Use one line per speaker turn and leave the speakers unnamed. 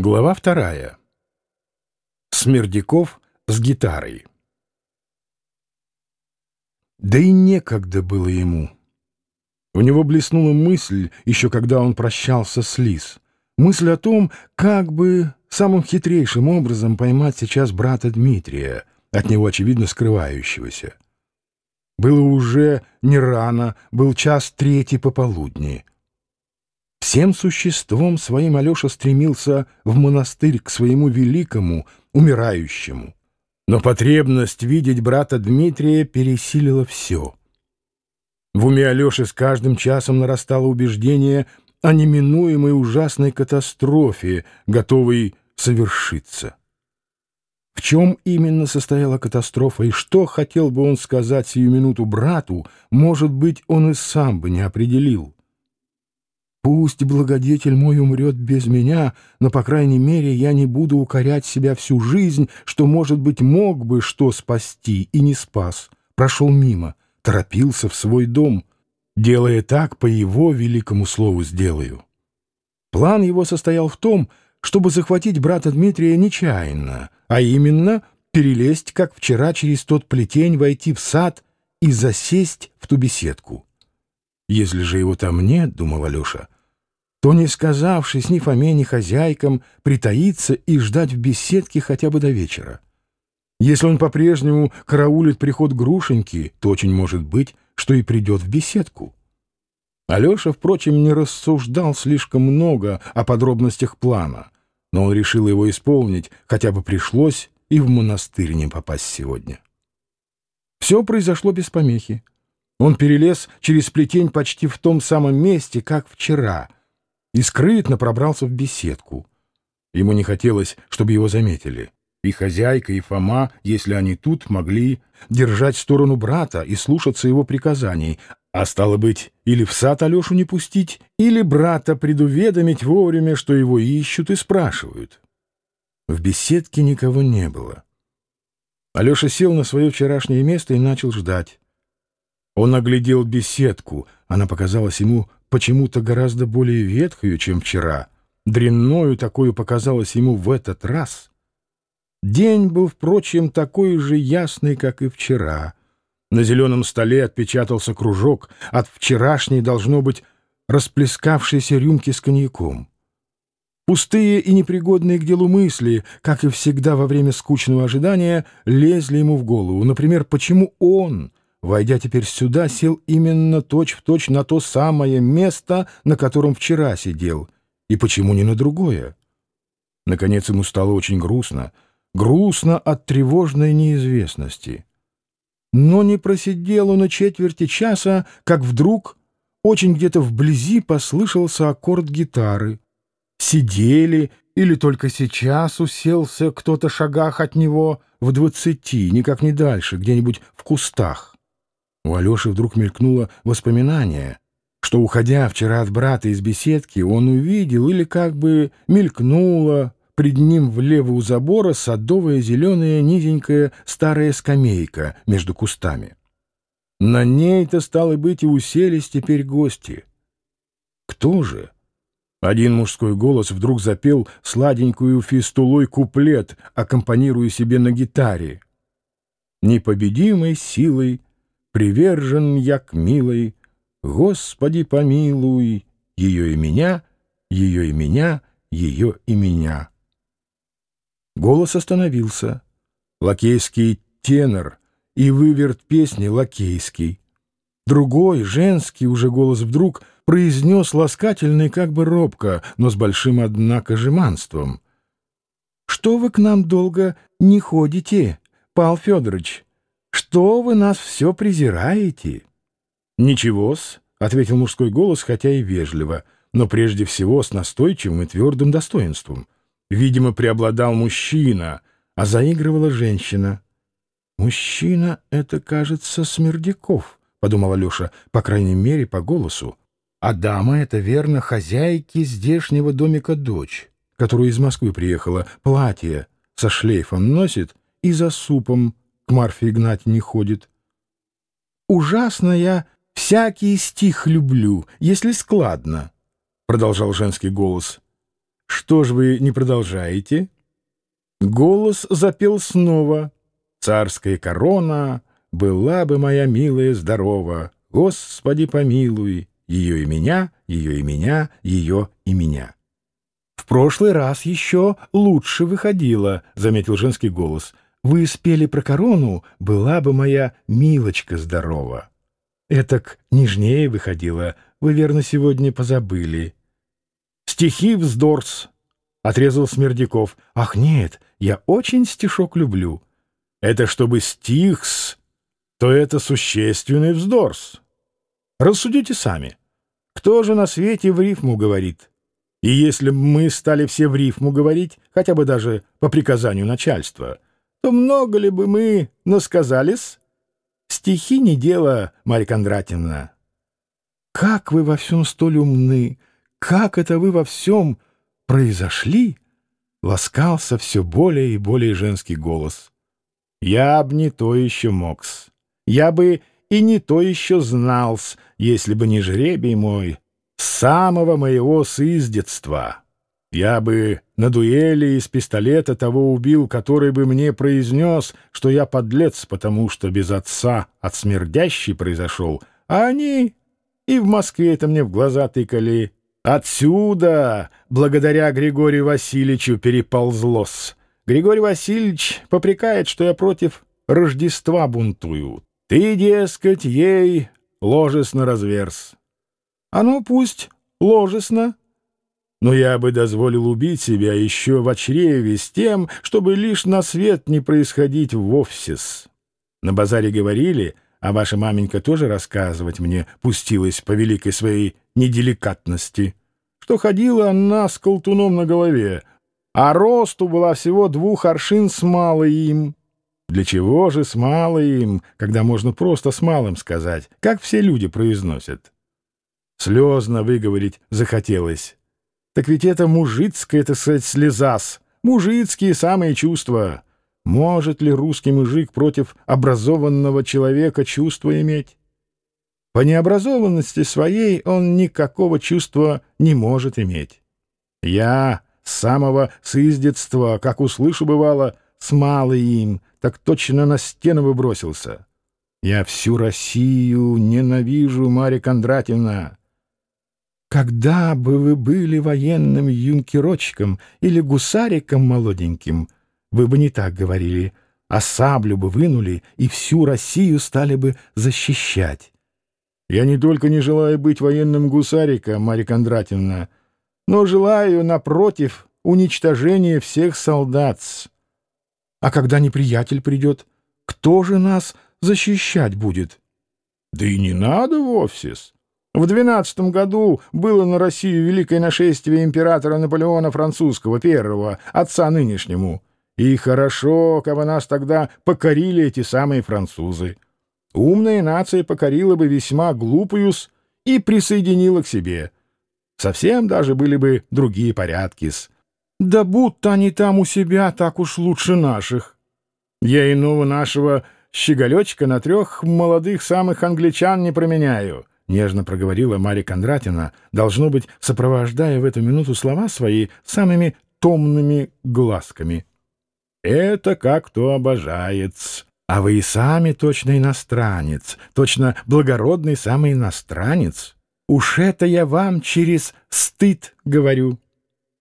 Глава вторая. Смердяков с гитарой. Да и некогда было ему. У него блеснула мысль, еще когда он прощался с Лис. Мысль о том, как бы самым хитрейшим образом поймать сейчас брата Дмитрия, от него, очевидно, скрывающегося. Было уже не рано, был час третий пополудни. Всем существом своим Алеша стремился в монастырь к своему великому, умирающему. Но потребность видеть брата Дмитрия пересилила все. В уме Алеши с каждым часом нарастало убеждение о неминуемой ужасной катастрофе, готовой совершиться. В чем именно состояла катастрофа и что хотел бы он сказать сию минуту брату, может быть, он и сам бы не определил. Пусть благодетель мой умрет без меня, но, по крайней мере, я не буду укорять себя всю жизнь, что, может быть, мог бы что спасти и не спас. Прошел мимо, торопился в свой дом. Делая так, по его великому слову сделаю. План его состоял в том, чтобы захватить брата Дмитрия нечаянно, а именно перелезть, как вчера, через тот плетень, войти в сад и засесть в ту беседку. Если же его там нет, — думал Алеша, — то, не сказавшись ни Фоме, ни хозяйкам, притаиться и ждать в беседке хотя бы до вечера. Если он по-прежнему караулит приход Грушеньки, то очень может быть, что и придет в беседку. Алеша, впрочем, не рассуждал слишком много о подробностях плана, но он решил его исполнить, хотя бы пришлось и в монастырь не попасть сегодня. Все произошло без помехи. Он перелез через плетень почти в том самом месте, как вчера — и скрытно пробрался в беседку. Ему не хотелось, чтобы его заметили. И хозяйка, и Фома, если они тут, могли держать сторону брата и слушаться его приказаний, а стало быть, или в сад Алешу не пустить, или брата предуведомить вовремя, что его ищут и спрашивают. В беседке никого не было. Алеша сел на свое вчерашнее место и начал ждать. Он оглядел беседку, она показалась ему почему-то гораздо более ветхою, чем вчера. Дрянною такую показалось ему в этот раз. День был, впрочем, такой же ясный, как и вчера. На зеленом столе отпечатался кружок от вчерашней, должно быть, расплескавшейся рюмки с коньяком. Пустые и непригодные к делу мысли, как и всегда во время скучного ожидания, лезли ему в голову. Например, почему он войдя теперь сюда, сел именно точь-в-точь точь на то самое место, на котором вчера сидел, и почему не на другое? Наконец ему стало очень грустно, грустно от тревожной неизвестности. Но не просидел он и четверти часа, как вдруг очень где-то вблизи послышался аккорд гитары. Сидели или только сейчас уселся кто-то шагах от него в двадцати, никак не дальше, где-нибудь в кустах. У Алеши вдруг мелькнуло воспоминание, что, уходя вчера от брата из беседки, он увидел или как бы мелькнуло пред ним влево у забора садовая зеленая низенькая старая скамейка между кустами. На ней-то, стало быть, и уселись теперь гости. Кто же? Один мужской голос вдруг запел сладенькую фистулой куплет, аккомпанируя себе на гитаре. Непобедимой силой привержен я к милой, Господи помилуй, ее и меня, ее и меня, ее и меня. Голос остановился. Лакейский тенор и выверт песни лакейский. Другой, женский уже голос вдруг произнес ласкательный как бы робко, но с большим, однако, жеманством. «Что вы к нам долго не ходите, Пал Федорович?» Что вы нас все презираете? — Ничего-с, — ответил мужской голос, хотя и вежливо, но прежде всего с настойчивым и твердым достоинством. Видимо, преобладал мужчина, а заигрывала женщина. «Мужчина — это, кажется, Смердяков», — подумал Алеша, по крайней мере, по голосу. «А дама — это, верно, хозяйки здешнего домика дочь, которая из Москвы приехала, платье со шлейфом носит и за супом к Марфе Игнатьевне ходит. «Ужасно я всякий стих люблю, если складно», — продолжал женский голос. что ж вы не продолжаете? Голос запел снова. Царская корона была бы моя милая здорова. Господи помилуй, ее и меня, ее и меня, ее и меня. В прошлый раз еще лучше выходило, — заметил женский голос. Вы спели про корону, была бы моя милочка здорова. Этак нежнее выходило, вы верно сегодня позабыли. Стихи вздорс, — отрезал Смердяков. Ах, нет, я очень стишок люблю. Это чтобы стихс, то это существенный вздорс. Рассудите сами. Кто же на свете в рифму говорит? И если бы мы стали все в рифму говорить, хотя бы даже по приказанию начальства, то много ли бы мы насказались? Стихи не дело, Марья Кондратьевна. Как вы во всем столь умны, как это вы во всем произошли? Ласкался все более и более женский голос. Я б не то еще мокс. Я бы и не то еще знал-с, если бы не жребий мой, самого моего сыздетства. Я бы на дуэли из пистолета того убил, который бы мне произнес, что я подлец, потому что без отца от смердящей произошел, а они и в Москве это мне в глаза тыкали. Отсюда, благодаря Григорию Васильевичу, переползлось. Григорий Васильевич попрекает, что я против Рождества бунтую. Ты, дескать, ей ложес на разверз. А ну, пусть ложесно. Но я бы дозволил убить себя еще в чреве с тем, чтобы лишь на свет не происходить вовсес. На базаре говорили, а ваша маменька тоже рассказывать мне пустилась по великой своей неделикатности, что ходила она с колтуном на голове, а росту была всего двух аршин с малым. Для чего же с малым, когда можно просто с малым сказать, как все люди произносят? Слезно выговорить захотелось. Так ведь это мужицкое, так сказать, слезас, мужицкие самые чувства. Может ли русский мужик против образованного человека чувства иметь? По необразованности своей он никакого чувства не может иметь. Я с самого сыздетства, как услышу бывало, с малым, так точно на стену выбросился. Я всю Россию ненавижу, Марья Кондратьевна. Когда бы вы были военным юнкерочком или гусариком молоденьким, вы бы не так говорили, а саблю бы вынули и всю Россию стали бы защищать. Я не только не желаю быть военным гусариком, Марья Кондратьевна, но желаю, напротив, уничтожения всех солдат. А когда неприятель придет, кто же нас защищать будет? Да и не надо вовсе. В двенадцатом году было на Россию великое нашествие императора Наполеона Французского, первого, отца нынешнему. И хорошо, бы нас тогда покорили эти самые французы. Умная нация покорила бы весьма глупую и присоединила к себе. Совсем даже были бы другие порядки-с. Да будто они там у себя так уж лучше наших. Я иного нашего щеголечка на трех молодых самых англичан не променяю, — нежно проговорила Марья Кондратина, должно быть, сопровождая в эту минуту слова свои самыми томными глазками. — Это как кто обожает. А вы и сами точно иностранец, точно благородный самый иностранец. Уж это я вам через стыд говорю.